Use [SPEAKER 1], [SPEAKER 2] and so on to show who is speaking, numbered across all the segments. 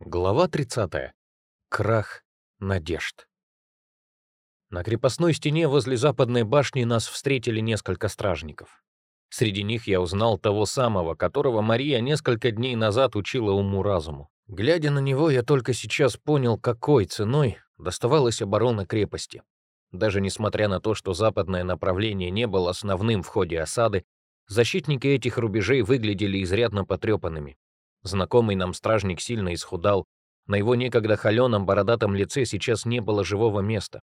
[SPEAKER 1] Глава 30. Крах надежд. На крепостной стене возле западной башни нас встретили несколько стражников. Среди них я узнал того самого, которого Мария несколько дней назад учила уму-разуму. Глядя на него, я только сейчас понял, какой ценой доставалась оборона крепости. Даже несмотря на то, что западное направление не было основным в ходе осады, защитники этих рубежей выглядели изрядно потрепанными. Знакомый нам стражник сильно исхудал. На его некогда холеном бородатом лице сейчас не было живого места.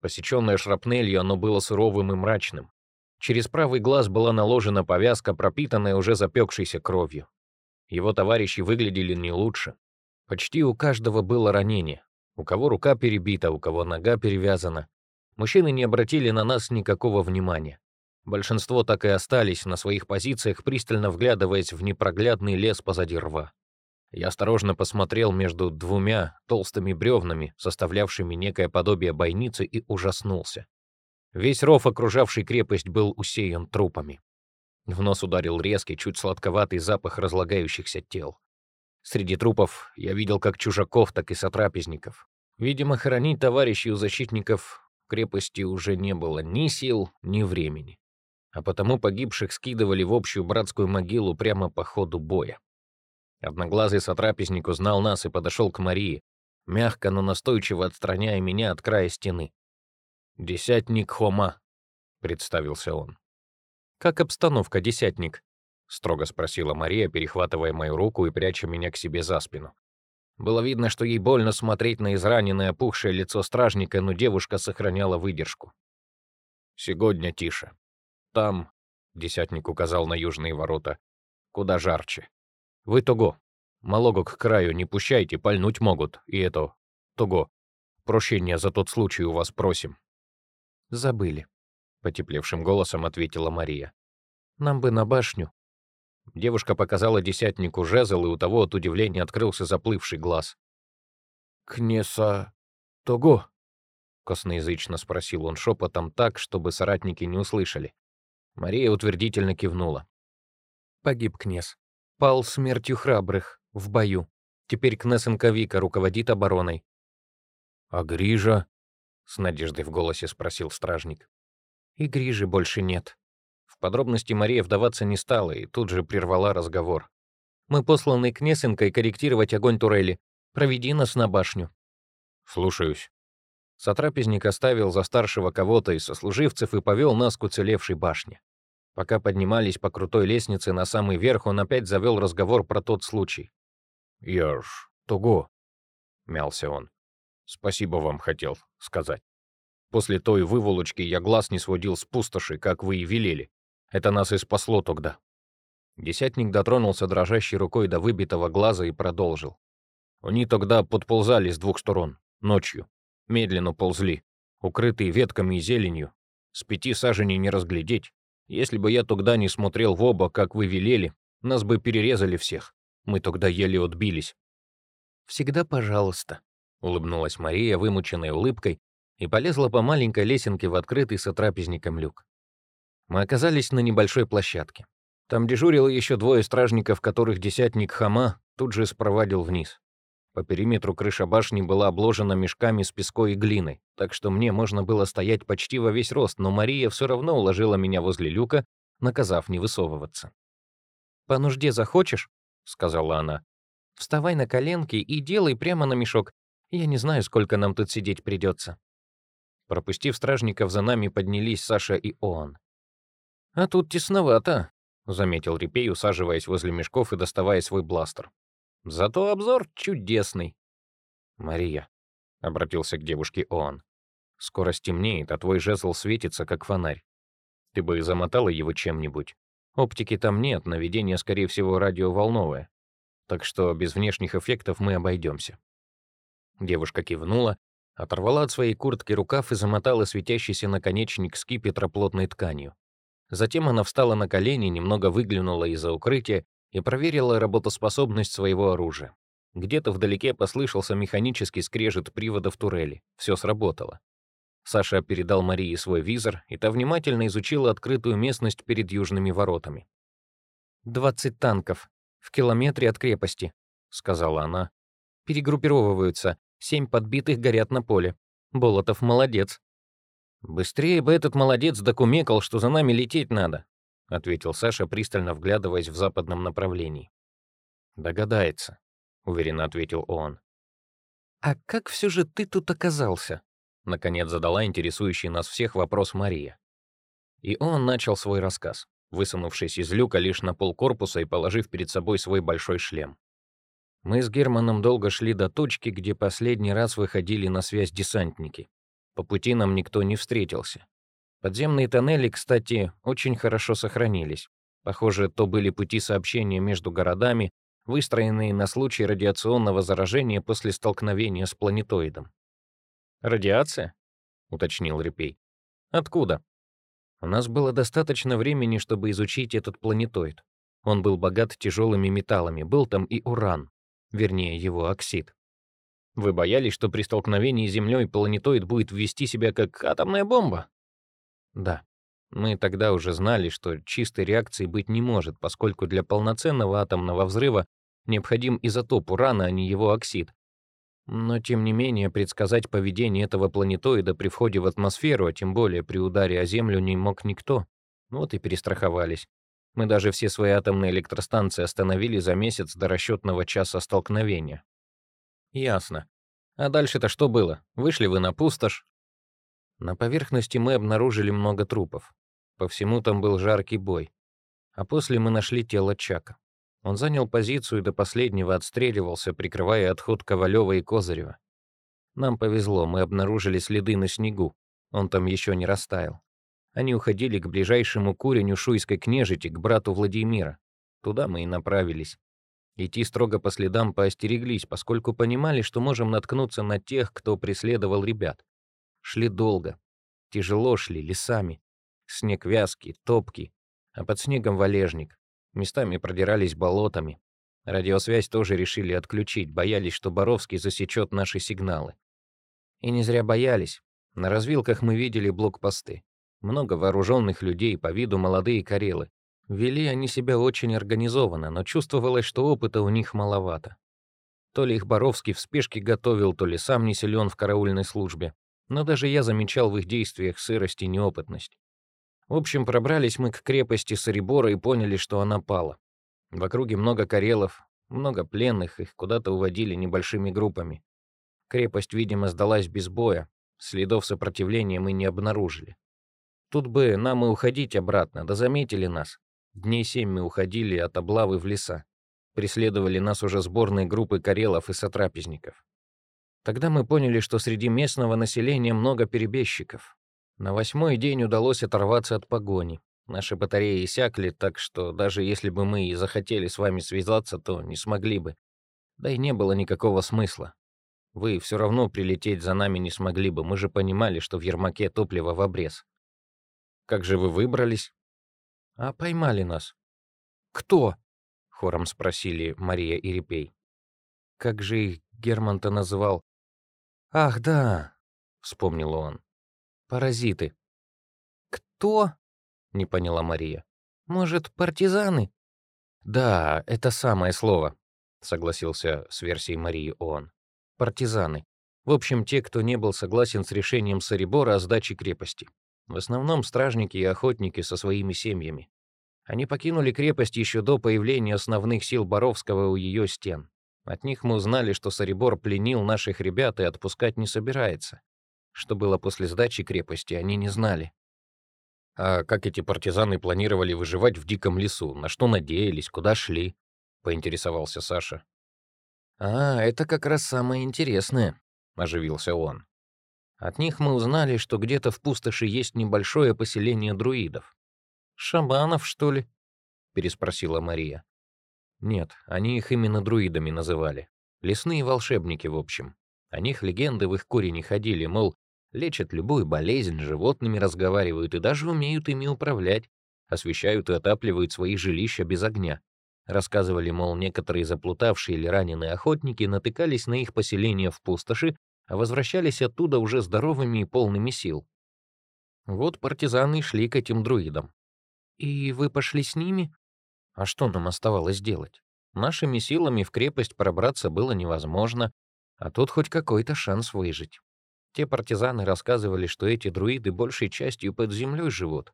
[SPEAKER 1] Посеченное шрапнелью, оно было суровым и мрачным. Через правый глаз была наложена повязка, пропитанная уже запекшейся кровью. Его товарищи выглядели не лучше. Почти у каждого было ранение. У кого рука перебита, у кого нога перевязана. Мужчины не обратили на нас никакого внимания. Большинство так и остались на своих позициях, пристально вглядываясь в непроглядный лес позади рва. Я осторожно посмотрел между двумя толстыми бревнами, составлявшими некое подобие бойницы, и ужаснулся. Весь ров, окружавший крепость, был усеян трупами. В нос ударил резкий, чуть сладковатый запах разлагающихся тел. Среди трупов я видел как чужаков, так и сотрапезников. Видимо, хоронить товарищей у защитников крепости уже не было ни сил, ни времени а потому погибших скидывали в общую братскую могилу прямо по ходу боя. Одноглазый сотрапезник узнал нас и подошел к Марии, мягко, но настойчиво отстраняя меня от края стены. «Десятник Хома», — представился он. «Как обстановка, десятник?» — строго спросила Мария, перехватывая мою руку и пряча меня к себе за спину. Было видно, что ей больно смотреть на израненное опухшее лицо стражника, но девушка сохраняла выдержку. «Сегодня тише. Там, — десятник указал на южные ворота, — куда жарче. Вы того, малого к краю не пущайте, пальнуть могут, и это, того. Прощения за тот случай у вас просим. Забыли, — потеплевшим голосом ответила Мария. Нам бы на башню. Девушка показала десятнику жезл, и у того от удивления открылся заплывший глаз. «Кнеса... того?» — косноязычно спросил он шепотом так, чтобы соратники не услышали. Мария утвердительно кивнула. Погиб князь. Пал смертью храбрых, в бою. Теперь Кнесенко Вика руководит обороной. «А Грижа?» — с надеждой в голосе спросил стражник. «И Грижи больше нет». В подробности Мария вдаваться не стала и тут же прервала разговор. «Мы посланы Кнесенко и корректировать огонь турели. Проведи нас на башню». «Слушаюсь». Сотрапезник оставил за старшего кого-то из сослуживцев и повел нас к уцелевшей башне. Пока поднимались по крутой лестнице на самый верх, он опять завел разговор про тот случай. «Я ж того», — мялся он. «Спасибо вам хотел сказать. После той выволочки я глаз не сводил с пустоши, как вы и велели. Это нас и спасло тогда». Десятник дотронулся дрожащей рукой до выбитого глаза и продолжил. Они тогда подползали с двух сторон, ночью. Медленно ползли, укрытые ветками и зеленью. С пяти саженей не разглядеть. Если бы я тогда не смотрел в оба, как вы велели, нас бы перерезали всех. Мы тогда еле отбились». «Всегда пожалуйста», — улыбнулась Мария, вымученной улыбкой, и полезла по маленькой лесенке в открытый сотрапезником люк. Мы оказались на небольшой площадке. Там дежурило еще двое стражников, которых десятник Хама тут же спровадил вниз. По периметру крыша башни была обложена мешками с пеской и глиной, так что мне можно было стоять почти во весь рост, но Мария все равно уложила меня возле люка, наказав не высовываться. «По нужде захочешь?» — сказала она. «Вставай на коленки и делай прямо на мешок. Я не знаю, сколько нам тут сидеть придется». Пропустив стражников, за нами поднялись Саша и Оан. «А тут тесновато», — заметил Репей, усаживаясь возле мешков и доставая свой бластер. Зато обзор чудесный. Мария, обратился к девушке он. Скоро стемнеет, а твой жезл светится, как фонарь. Ты бы замотала его чем-нибудь. Оптики там нет, наведение, скорее всего, радиоволновое. Так что без внешних эффектов мы обойдемся. Девушка кивнула, оторвала от своей куртки рукав и замотала светящийся наконечник скипетра плотной тканью. Затем она встала на колени, немного выглянула из-за укрытия и проверила работоспособность своего оружия. Где-то вдалеке послышался механический скрежет приводов турели. Все сработало. Саша передал Марии свой визор, и та внимательно изучила открытую местность перед южными воротами. «Двадцать танков. В километре от крепости», — сказала она. Перегруппировываются. Семь подбитых горят на поле. Болотов молодец. Быстрее бы этот молодец докумекал, что за нами лететь надо, ответил Саша, пристально вглядываясь в западном направлении. Догадается, уверенно ответил он. А как все же ты тут оказался? Наконец задала интересующий нас всех вопрос Мария. И он начал свой рассказ, высунувшись из люка лишь на пол корпуса и положив перед собой свой большой шлем. Мы с Германом долго шли до точки, где последний раз выходили на связь десантники. По пути нам никто не встретился. Подземные тоннели, кстати, очень хорошо сохранились. Похоже, то были пути сообщения между городами, выстроенные на случай радиационного заражения после столкновения с планетоидом. «Радиация?» — уточнил Репей. «Откуда?» У нас было достаточно времени, чтобы изучить этот планетоид. Он был богат тяжелыми металлами, был там и уран вернее, его оксид. Вы боялись, что при столкновении с Землей планетоид будет вести себя как атомная бомба? Да. Мы тогда уже знали, что чистой реакции быть не может, поскольку для полноценного атомного взрыва необходим изотоп урана, а не его оксид. Но, тем не менее, предсказать поведение этого планетоида при входе в атмосферу, а тем более при ударе о Землю, не мог никто. Вот и перестраховались. Мы даже все свои атомные электростанции остановили за месяц до расчетного часа столкновения. Ясно. А дальше-то что было? Вышли вы на пустошь? На поверхности мы обнаружили много трупов. По всему там был жаркий бой. А после мы нашли тело Чака. Он занял позицию и до последнего отстреливался, прикрывая отход Ковалева и Козырева. Нам повезло, мы обнаружили следы на снегу. Он там еще не растаял. Они уходили к ближайшему куреню шуйской княжити, к брату Владимира. Туда мы и направились. Идти строго по следам поостереглись, поскольку понимали, что можем наткнуться на тех, кто преследовал ребят. Шли долго. Тяжело шли, лесами. Снег вязкий, топкий, а под снегом валежник. Местами продирались болотами. Радиосвязь тоже решили отключить, боялись, что Боровский засечет наши сигналы. И не зря боялись. На развилках мы видели блокпосты. Много вооруженных людей, по виду молодые карелы. Вели они себя очень организованно, но чувствовалось, что опыта у них маловато. То ли их Боровский в спешке готовил, то ли сам не силен в караульной службе. Но даже я замечал в их действиях сырость и неопытность. В общем, пробрались мы к крепости Сарибора и поняли, что она пала. В округе много карелов, много пленных, их куда-то уводили небольшими группами. Крепость, видимо, сдалась без боя, следов сопротивления мы не обнаружили. Тут бы нам и уходить обратно, да заметили нас. Дней семь мы уходили от облавы в леса. Преследовали нас уже сборные группы карелов и сотрапезников. Тогда мы поняли, что среди местного населения много перебежчиков. На восьмой день удалось оторваться от погони. Наши батареи иссякли, так что даже если бы мы и захотели с вами связаться, то не смогли бы. Да и не было никакого смысла. Вы все равно прилететь за нами не смогли бы, мы же понимали, что в Ермаке топливо в обрез. Как же вы выбрались? А поймали нас. Кто? Хором спросили Мария и Репей. Как же их Герман-то называл? Ах, да, вспомнил он. Паразиты. Кто? Не поняла Мария. Может, партизаны? Да, это самое слово, согласился с версией Марии он. Партизаны. В общем, те, кто не был согласен с решением Сарибора о сдаче крепости. В основном стражники и охотники со своими семьями. Они покинули крепость еще до появления основных сил Боровского у ее стен. От них мы узнали, что Сарибор пленил наших ребят и отпускать не собирается. Что было после сдачи крепости, они не знали. А как эти партизаны планировали выживать в диком лесу? На что надеялись? Куда шли? поинтересовался Саша. А, это как раз самое интересное, оживился он. От них мы узнали, что где-то в пустоши есть небольшое поселение друидов. «Шаманов, что ли?» — переспросила Мария. Нет, они их именно друидами называли. Лесные волшебники, в общем. О них легенды в их корени ходили, мол, лечат любую болезнь, животными разговаривают и даже умеют ими управлять, освещают и отапливают свои жилища без огня. Рассказывали, мол, некоторые заплутавшие или раненые охотники натыкались на их поселение в пустоши а возвращались оттуда уже здоровыми и полными сил. Вот партизаны шли к этим друидам. «И вы пошли с ними?» «А что нам оставалось делать? Нашими силами в крепость пробраться было невозможно, а тут хоть какой-то шанс выжить. Те партизаны рассказывали, что эти друиды большей частью под землей живут.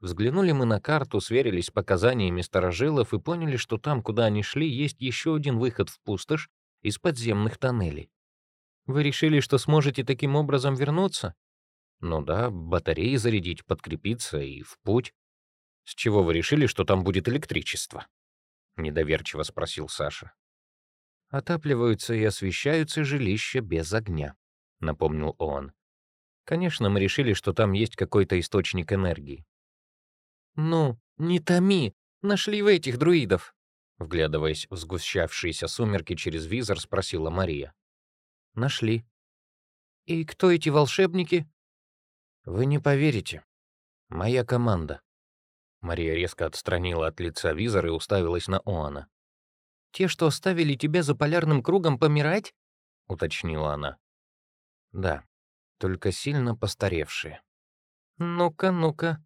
[SPEAKER 1] Взглянули мы на карту, сверились с показаниями старожилов и поняли, что там, куда они шли, есть еще один выход в пустошь из подземных тоннелей. Вы решили, что сможете таким образом вернуться? Ну да, батареи зарядить, подкрепиться и в путь. С чего вы решили, что там будет электричество? Недоверчиво спросил Саша. Отапливаются и освещаются жилища без огня, напомнил он. Конечно, мы решили, что там есть какой-то источник энергии. Ну, не томи, нашли вы этих друидов, вглядываясь в сгущавшиеся сумерки через визор, спросила Мария. Нашли. И кто эти волшебники? Вы не поверите. Моя команда. Мария резко отстранила от лица визор и уставилась на Оана. «Те, что оставили тебя за полярным кругом помирать?» — уточнила она. «Да, только сильно постаревшие». «Ну-ка, ну-ка,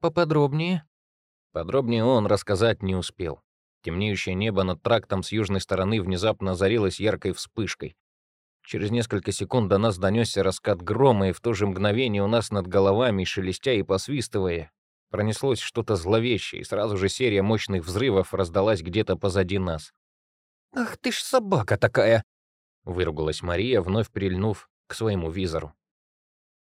[SPEAKER 1] поподробнее». Подробнее он рассказать не успел. Темнеющее небо над трактом с южной стороны внезапно озарилось яркой вспышкой. Через несколько секунд до нас донесся раскат грома, и в то же мгновение у нас над головами, шелестя и посвистывая, Пронеслось что-то зловещее, и сразу же серия мощных взрывов раздалась где-то позади нас. «Ах ты ж собака такая!» — выругалась Мария, вновь прильнув к своему визору.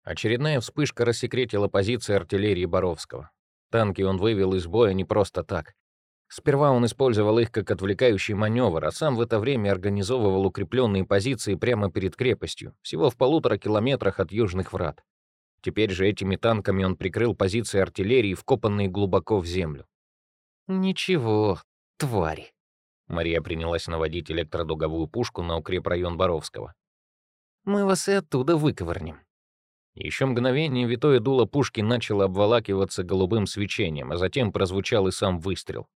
[SPEAKER 1] Очередная вспышка рассекретила позиции артиллерии Боровского. Танки он вывел из боя не просто так. Сперва он использовал их как отвлекающий маневр, а сам в это время организовывал укрепленные позиции прямо перед крепостью, всего в полутора километрах от южных врат. Теперь же этими танками он прикрыл позиции артиллерии, вкопанные глубоко в землю. «Ничего, твари!» Мария принялась наводить электродуговую пушку на укрепрайон Боровского. «Мы вас и оттуда выковырнем». Еще мгновение витое дуло пушки начало обволакиваться голубым свечением, а затем прозвучал и сам выстрел.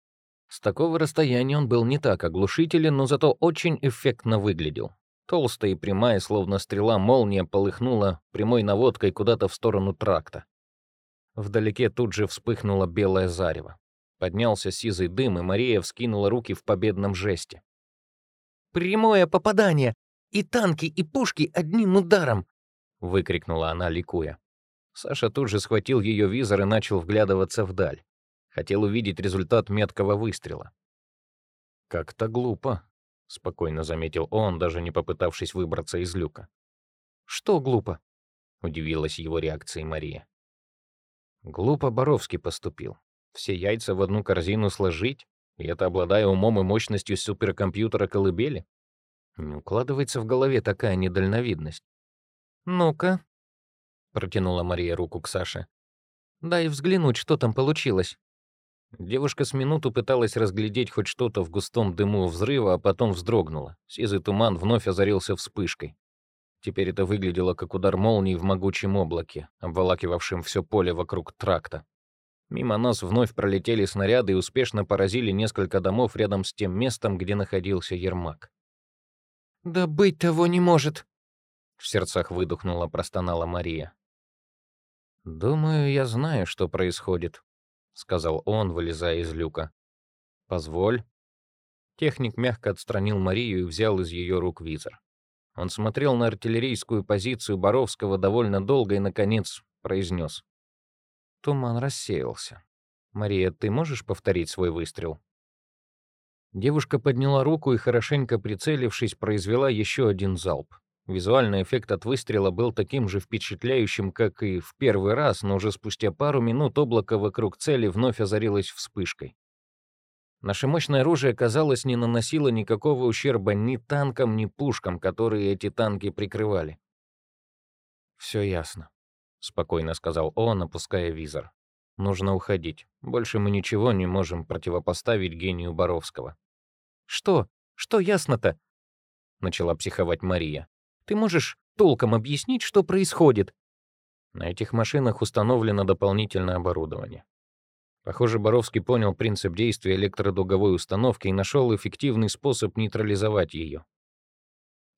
[SPEAKER 1] С такого расстояния он был не так оглушителен, но зато очень эффектно выглядел. Толстая и прямая, словно стрела, молния полыхнула прямой наводкой куда-то в сторону тракта. Вдалеке тут же вспыхнуло белое зарево. Поднялся сизый дым, и Мария вскинула руки в победном жесте. «Прямое попадание! И танки, и пушки одним ударом!» — выкрикнула она, ликуя. Саша тут же схватил ее визор и начал вглядываться вдаль. Хотел увидеть результат меткого выстрела. «Как-то глупо», — спокойно заметил он, даже не попытавшись выбраться из люка. «Что глупо?» — удивилась его реакцией Мария. Глупо Боровский поступил. Все яйца в одну корзину сложить, и это обладая умом и мощностью суперкомпьютера колыбели? Не укладывается в голове такая недальновидность. «Ну-ка», — протянула Мария руку к Саше. «Дай взглянуть, что там получилось». Девушка с минуту пыталась разглядеть хоть что-то в густом дыму взрыва, а потом вздрогнула. Сизый туман вновь озарился вспышкой. Теперь это выглядело как удар молнии в могучем облаке, обволакивавшем все поле вокруг тракта. Мимо нас вновь пролетели снаряды и успешно поразили несколько домов рядом с тем местом, где находился Ермак. «Да быть того не может!» В сердцах выдохнула, простонала Мария. «Думаю, я знаю, что происходит», сказал он, вылезая из люка. Позволь. Техник мягко отстранил Марию и взял из ее рук визор. Он смотрел на артиллерийскую позицию Боровского довольно долго и, наконец, произнес. Туман рассеялся. «Мария, ты можешь повторить свой выстрел?» Девушка подняла руку и, хорошенько прицелившись, произвела еще один залп. Визуальный эффект от выстрела был таким же впечатляющим, как и в первый раз, но уже спустя пару минут облако вокруг цели вновь озарилось вспышкой. Наше мощное оружие, казалось, не наносило никакого ущерба ни танкам, ни пушкам, которые эти танки прикрывали. «Все ясно», — спокойно сказал он, опуская визор. «Нужно уходить. Больше мы ничего не можем противопоставить гению Боровского». «Что? Что ясно-то?» — начала психовать Мария. Ты можешь толком объяснить, что происходит?» На этих машинах установлено дополнительное оборудование. Похоже, Боровский понял принцип действия электродуговой установки и нашел эффективный способ нейтрализовать ее.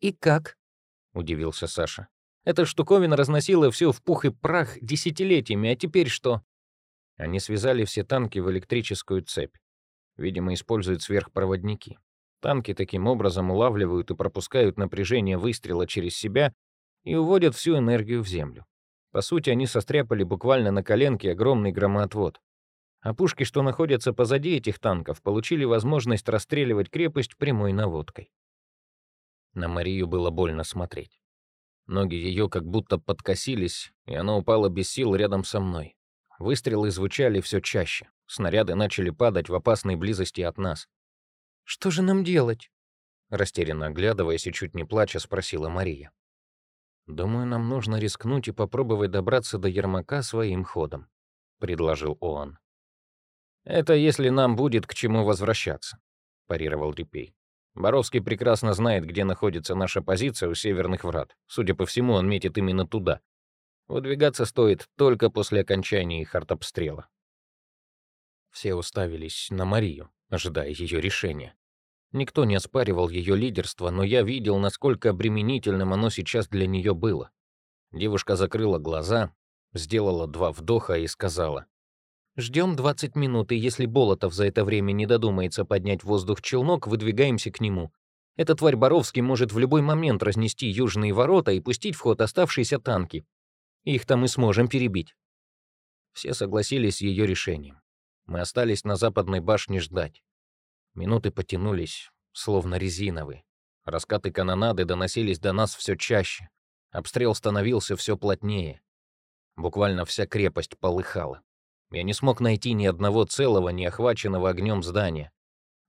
[SPEAKER 1] «И как?» — удивился Саша. «Эта штуковина разносила все в пух и прах десятилетиями, а теперь что?» Они связали все танки в электрическую цепь. Видимо, используют сверхпроводники. Танки таким образом улавливают и пропускают напряжение выстрела через себя и уводят всю энергию в землю. По сути, они состряпали буквально на коленке огромный громоотвод. А пушки, что находятся позади этих танков, получили возможность расстреливать крепость прямой наводкой. На Марию было больно смотреть. Ноги ее как будто подкосились, и она упала без сил рядом со мной. Выстрелы звучали все чаще. Снаряды начали падать в опасной близости от нас.
[SPEAKER 2] «Что же нам делать?»
[SPEAKER 1] Растерянно оглядываясь и чуть не плача, спросила Мария. «Думаю, нам нужно рискнуть и попробовать добраться до Ермака своим ходом», — предложил Оан. «Это если нам будет к чему возвращаться», — парировал Репей. «Боровский прекрасно знает, где находится наша позиция у северных врат. Судя по всему, он метит именно туда. Выдвигаться стоит только после окончания их артобстрела». Все уставились на Марию, ожидая ее решения. Никто не оспаривал ее лидерство, но я видел, насколько обременительным оно сейчас для нее было. Девушка закрыла глаза, сделала два вдоха и сказала. «Ждем 20 минут, и если Болотов за это время не додумается поднять в воздух челнок, выдвигаемся к нему. Эта тварь Боровский может в любой момент разнести южные ворота и пустить в ход оставшиеся танки. Их там мы сможем перебить». Все согласились с ее решением. Мы остались на западной башне ждать. Минуты потянулись, словно резиновые. Раскаты канонады доносились до нас все чаще. Обстрел становился все плотнее. Буквально вся крепость полыхала. Я не смог найти ни одного целого, не охваченного огнем здания.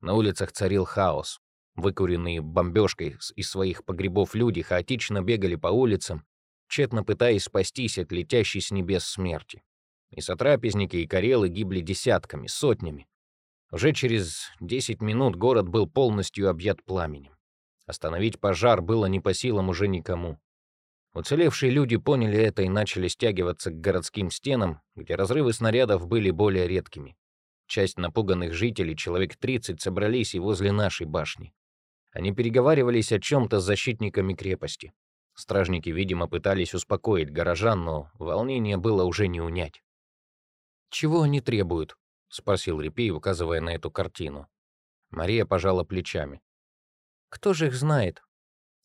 [SPEAKER 1] На улицах царил хаос. Выкуренные бомбежкой из своих погребов люди хаотично бегали по улицам, тщетно пытаясь спастись от летящей с небес смерти. И сотрапезники, и карелы гибли десятками, сотнями. Уже через 10 минут город был полностью объят пламенем. Остановить пожар было не по силам уже никому. Уцелевшие люди поняли это и начали стягиваться к городским стенам, где разрывы снарядов были более редкими. Часть напуганных жителей, человек 30, собрались и возле нашей башни. Они переговаривались о чем-то с защитниками крепости. Стражники, видимо, пытались успокоить горожан, но волнение было уже не унять. «Чего они требуют?» — спросил Репей, указывая на эту картину. Мария пожала плечами. «Кто же их знает?»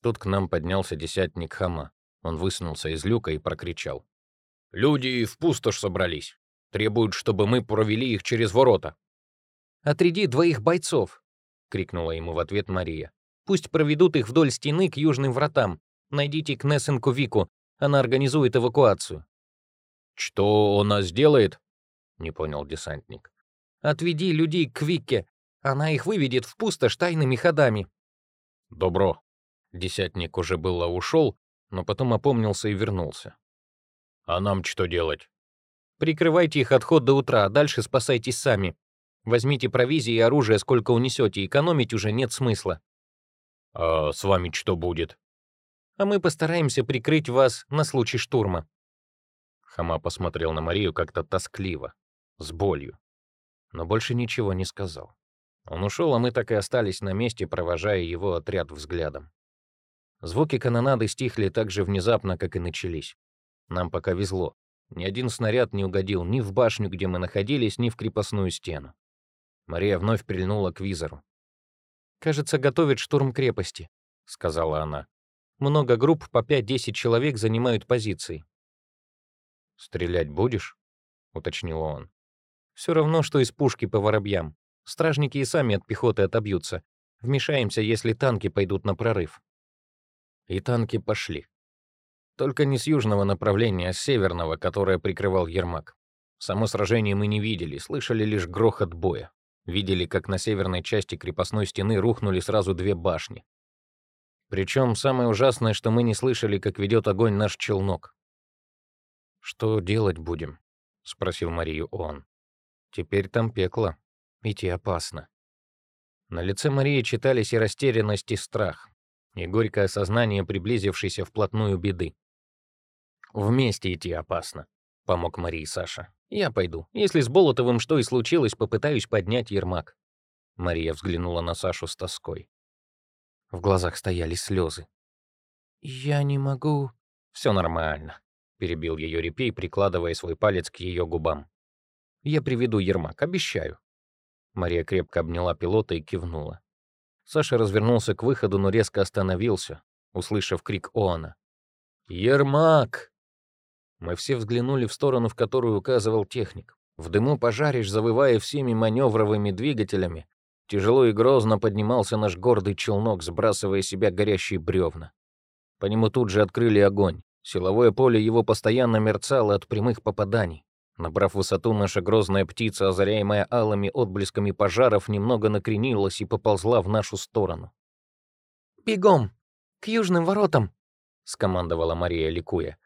[SPEAKER 1] Тут к нам поднялся десятник Хама. Он высунулся из люка и прокричал. «Люди в пустошь собрались. Требуют, чтобы мы провели их через ворота».
[SPEAKER 2] «Отряди двоих бойцов!» — крикнула ему в ответ Мария. «Пусть проведут их вдоль стены к южным вратам. Найдите Кнессенку Вику, она организует эвакуацию».
[SPEAKER 1] «Что она сделает?» — не понял десантник.
[SPEAKER 2] Отведи людей к Вике. Она их выведет в пустошь тайными ходами».
[SPEAKER 1] «Добро». Десятник уже было ушел, но потом опомнился и вернулся. «А нам что делать?»
[SPEAKER 2] «Прикрывайте их отход до утра, а дальше спасайтесь сами. Возьмите провизии и оружие, сколько унесете, экономить уже нет смысла».
[SPEAKER 1] «А с вами что будет?»
[SPEAKER 2] «А мы постараемся прикрыть вас на случай штурма».
[SPEAKER 1] Хама посмотрел на Марию как-то тоскливо, с болью но больше ничего не сказал. Он ушел, а мы так и остались на месте, провожая его отряд взглядом. Звуки канонады стихли так же внезапно, как и начались. Нам пока везло. Ни один снаряд не угодил ни в башню, где мы находились, ни в крепостную стену. Мария вновь прильнула к визору.
[SPEAKER 2] «Кажется, готовит штурм крепости», — сказала она. «Много групп по 5-10 человек занимают позиции».
[SPEAKER 1] «Стрелять будешь?» — уточнил он.
[SPEAKER 2] Все равно, что из пушки по воробьям. Стражники и сами от пехоты отобьются. Вмешаемся, если танки пойдут на прорыв.
[SPEAKER 1] И танки пошли. Только не с южного направления, а с северного, которое прикрывал Ермак. Само сражение мы не видели, слышали лишь грохот боя. Видели, как на северной части крепостной стены рухнули сразу две башни. Причем самое ужасное, что мы не слышали, как ведет огонь наш челнок. «Что делать будем?» — спросил Марию он. Теперь там пекло. Идти опасно. На лице Марии читались и растерянность, и страх, и горькое осознание приблизившейся вплотную беды. «Вместе идти опасно», — помог Марии Саша. «Я пойду. Если с Болотовым что и случилось, попытаюсь поднять Ермак». Мария взглянула на Сашу с тоской. В глазах стояли слезы.
[SPEAKER 2] «Я не могу...»
[SPEAKER 1] «Все нормально», — перебил ее репей, прикладывая свой палец к ее губам. Я приведу Ермак, обещаю». Мария крепко обняла пилота и кивнула. Саша развернулся к выходу, но резко остановился, услышав крик Оана. «Ермак!» Мы все взглянули в сторону, в которую указывал техник. В дыму пожаришь, завывая всеми маневровыми двигателями, тяжело и грозно поднимался наш гордый челнок, сбрасывая себя горящие бревна. По нему тут же открыли огонь. Силовое поле его постоянно мерцало от прямых попаданий. Набрав высоту, наша грозная птица, озаряемая алыми отблесками пожаров, немного накренилась и поползла в нашу сторону.
[SPEAKER 2] «Бегом! К южным воротам!»
[SPEAKER 1] — скомандовала Мария, ликуя.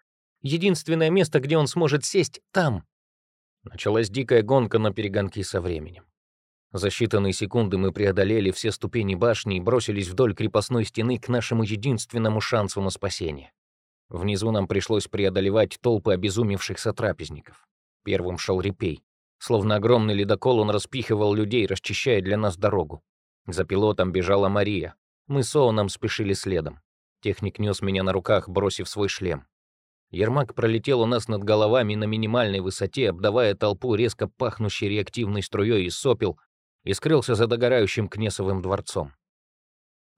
[SPEAKER 2] «Единственное место, где он сможет сесть, там!»
[SPEAKER 1] Началась дикая гонка на перегонки со временем. За считанные секунды мы преодолели все ступени башни и бросились вдоль крепостной стены к нашему единственному шансу на спасение. Внизу нам пришлось преодолевать толпы обезумевших сотрапезников. Первым шел репей. Словно огромный ледокол он распихивал людей, расчищая для нас дорогу. За пилотом бежала Мария. Мы с Оуном спешили следом. Техник нес меня на руках, бросив свой шлем. Ермак пролетел у нас над головами на минимальной высоте, обдавая толпу резко пахнущей реактивной струей из сопел, и скрылся за догорающим Кнесовым дворцом.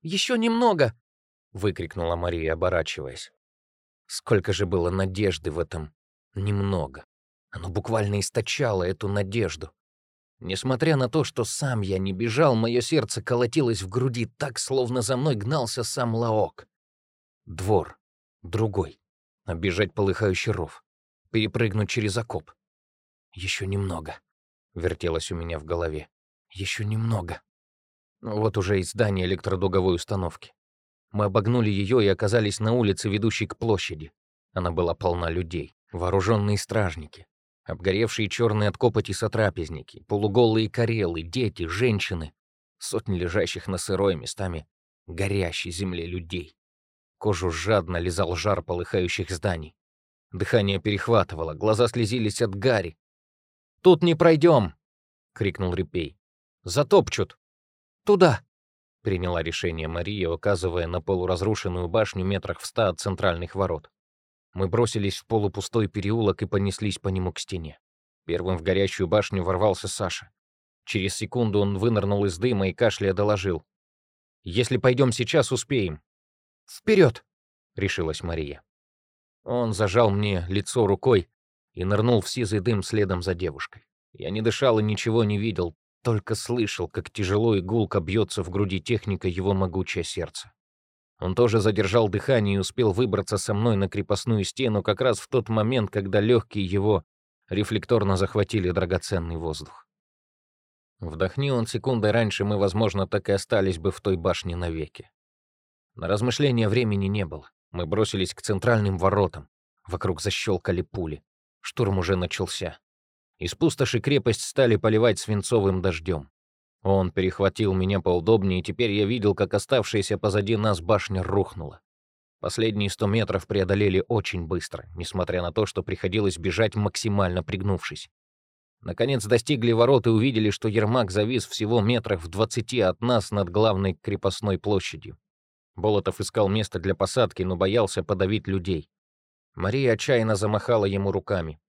[SPEAKER 2] «Еще немного!»
[SPEAKER 1] — выкрикнула Мария, оборачиваясь. Сколько же было надежды в этом немного. Оно буквально источало эту надежду. Несмотря на то, что сам я не бежал, мое сердце колотилось в груди так, словно за мной гнался сам Лаок. Двор. Другой. Оббежать полыхающий ров. Перепрыгнуть через окоп. Еще немного. Вертелось у меня в голове. Еще немного. Вот уже и здание электродуговой установки. Мы обогнули ее и оказались на улице, ведущей к площади. Она была полна людей, вооруженные стражники, обгоревшие черные от копоти сотрапезники, полуголые карелы, дети, женщины, сотни лежащих на сырой местами горящей земле людей. Кожу жадно лизал жар полыхающих зданий. Дыхание перехватывало, глаза слезились от гари. «Тут не пройдем!» — крикнул Репей. «Затопчут!» «Туда!» — приняла решение Мария, указывая на полуразрушенную башню метрах в ста от центральных ворот. Мы бросились в полупустой переулок и понеслись по нему к стене. Первым в горящую башню ворвался Саша. Через секунду он вынырнул из дыма и кашляя доложил. «Если пойдем сейчас, успеем».
[SPEAKER 2] «Вперед!»
[SPEAKER 1] — решилась Мария. Он зажал мне лицо рукой и нырнул в сизый дым следом за девушкой. Я не дышал и ничего не видел, только слышал, как тяжело и гулко бьется в груди техника его могучее сердце. Он тоже задержал дыхание и успел выбраться со мной на крепостную стену как раз в тот момент, когда легкие его рефлекторно захватили драгоценный воздух. Вдохни он секундой раньше, мы, возможно, так и остались бы в той башне навеки. На размышления времени не было. Мы бросились к центральным воротам. Вокруг защелкали пули. Штурм уже начался. Из пустоши крепость стали поливать свинцовым дождем. Он перехватил меня поудобнее, и теперь я видел, как оставшаяся позади нас башня рухнула. Последние сто метров преодолели очень быстро, несмотря на то, что приходилось бежать максимально пригнувшись. Наконец достигли ворот и увидели, что Ермак завис всего метрах в двадцати от нас над главной крепостной площадью. Болотов искал место для посадки, но боялся подавить людей. Мария отчаянно замахала ему руками.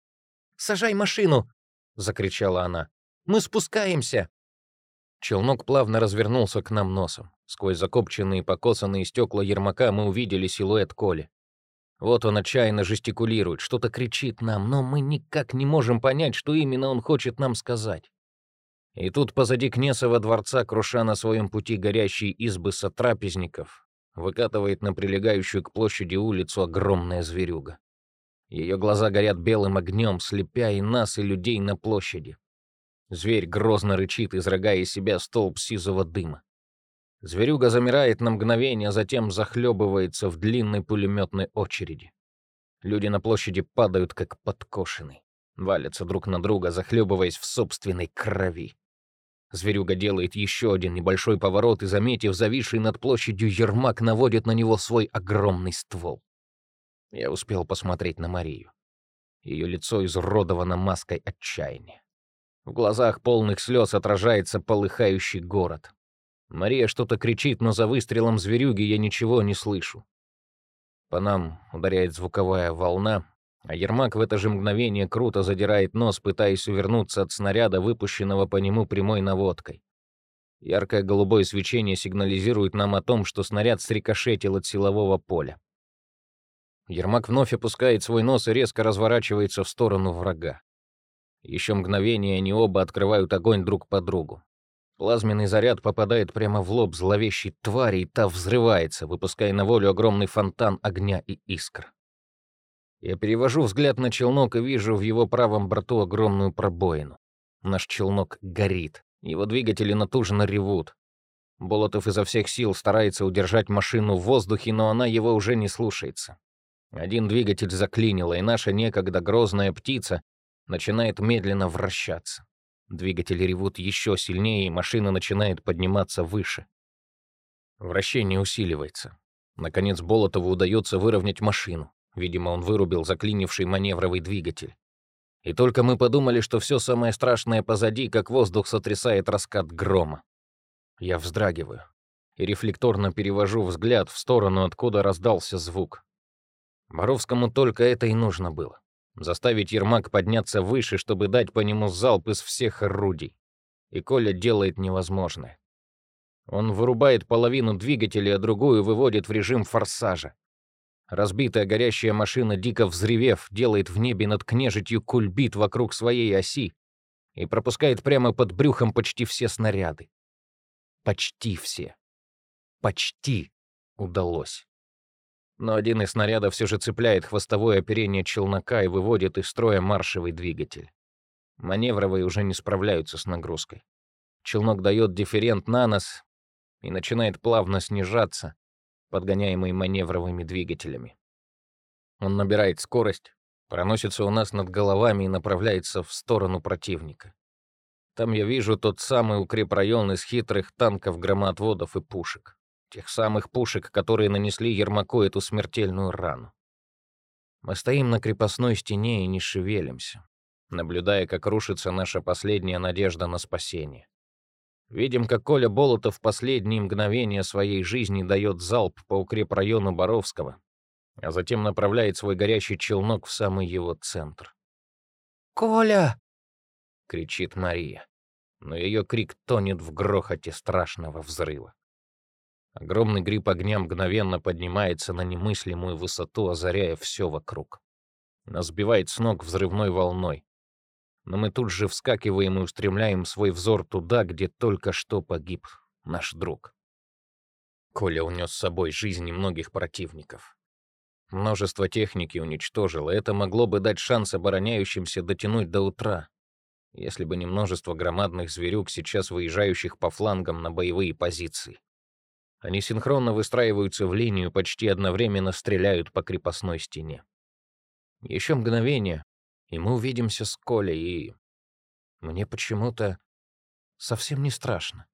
[SPEAKER 2] «Сажай машину!» — закричала она. «Мы спускаемся!»
[SPEAKER 1] Челнок плавно развернулся к нам носом. Сквозь закопченные покосанные стекла Ермака мы увидели силуэт Коли. Вот он отчаянно жестикулирует, что-то кричит нам, но мы никак не можем понять, что именно он хочет нам сказать. И тут позади Кнесова дворца, круша на своем пути горящие избы сотрапезников, выкатывает на прилегающую к площади улицу огромная зверюга. Ее глаза горят белым огнем, слепя и нас, и людей на площади. Зверь грозно рычит, изрыгая из себя столб сизого дыма. Зверюга замирает на мгновение, затем захлебывается в длинной пулеметной очереди. Люди на площади падают, как подкошенные, валятся друг на друга, захлебываясь в собственной крови. Зверюга делает еще один небольшой поворот и, заметив зависший над площадью Ермак, наводит на него свой огромный ствол. Я успел посмотреть на Марию. Ее лицо изуродовано маской отчаяния. В глазах полных слез отражается полыхающий город. Мария что-то кричит, но за выстрелом зверюги я ничего не слышу. По нам ударяет звуковая волна, А Ермак в это же мгновение круто задирает нос, пытаясь увернуться от снаряда, выпущенного по нему прямой наводкой. Яркое голубое свечение сигнализирует нам о том, что снаряд срикошетил от силового поля. Ермак вновь опускает свой нос и резко разворачивается в сторону врага. Еще мгновение они оба открывают огонь друг по другу. Плазменный заряд попадает прямо в лоб зловещей твари, и та взрывается, выпуская на волю огромный фонтан огня и искр. Я перевожу взгляд на челнок и вижу в его правом борту огромную пробоину. Наш челнок горит, его двигатели натужно ревут. Болотов изо всех сил старается удержать машину в воздухе, но она его уже не слушается. Один двигатель заклинило, и наша некогда грозная птица начинает медленно вращаться. Двигатели ревут еще сильнее, и машина начинает подниматься выше. Вращение усиливается. Наконец Болотову удается выровнять машину. Видимо, он вырубил заклинивший маневровый двигатель. И только мы подумали, что все самое страшное позади, как воздух сотрясает раскат грома. Я вздрагиваю и рефлекторно перевожу взгляд в сторону, откуда раздался звук. Боровскому только это и нужно было. Заставить Ермак подняться выше, чтобы дать по нему залп из всех орудий. И Коля делает невозможное. Он вырубает половину двигателя, а другую выводит в режим форсажа. Разбитая горящая машина, дико взревев, делает в небе над княжитью кульбит вокруг своей оси и пропускает прямо под брюхом почти все снаряды. Почти все. Почти удалось. Но один из снарядов все же цепляет хвостовое оперение челнока и выводит из строя маршевый двигатель. Маневровые уже не справляются с нагрузкой. Челнок дает дифферент на нос и начинает плавно снижаться, подгоняемый маневровыми двигателями. Он набирает скорость, проносится у нас над головами и направляется в сторону противника. Там я вижу тот самый укрепрайон из хитрых танков, громоотводов и пушек. Тех самых пушек, которые нанесли Ермаку эту смертельную рану. Мы стоим на крепостной стене и не шевелимся, наблюдая, как рушится наша последняя надежда на спасение. Видим, как Коля Болотов в последние мгновения своей жизни дает залп по укрепрайону Боровского, а затем направляет свой горящий челнок в самый его центр.
[SPEAKER 2] «Коля!»
[SPEAKER 1] — кричит Мария, но ее крик тонет в грохоте страшного взрыва. Огромный гриб огня мгновенно поднимается на немыслимую высоту, озаряя все вокруг. Нас сбивает с ног взрывной волной но мы тут же вскакиваем и устремляем свой взор туда, где только что погиб наш друг. Коля унес с собой жизни многих противников. Множество техники уничтожило, это могло бы дать шанс обороняющимся дотянуть до утра, если бы не множество громадных зверюк, сейчас выезжающих по флангам на боевые позиции. Они синхронно выстраиваются в линию, почти одновременно стреляют по крепостной стене. Еще мгновение, и мы увидимся с Колей, и мне почему-то совсем не страшно.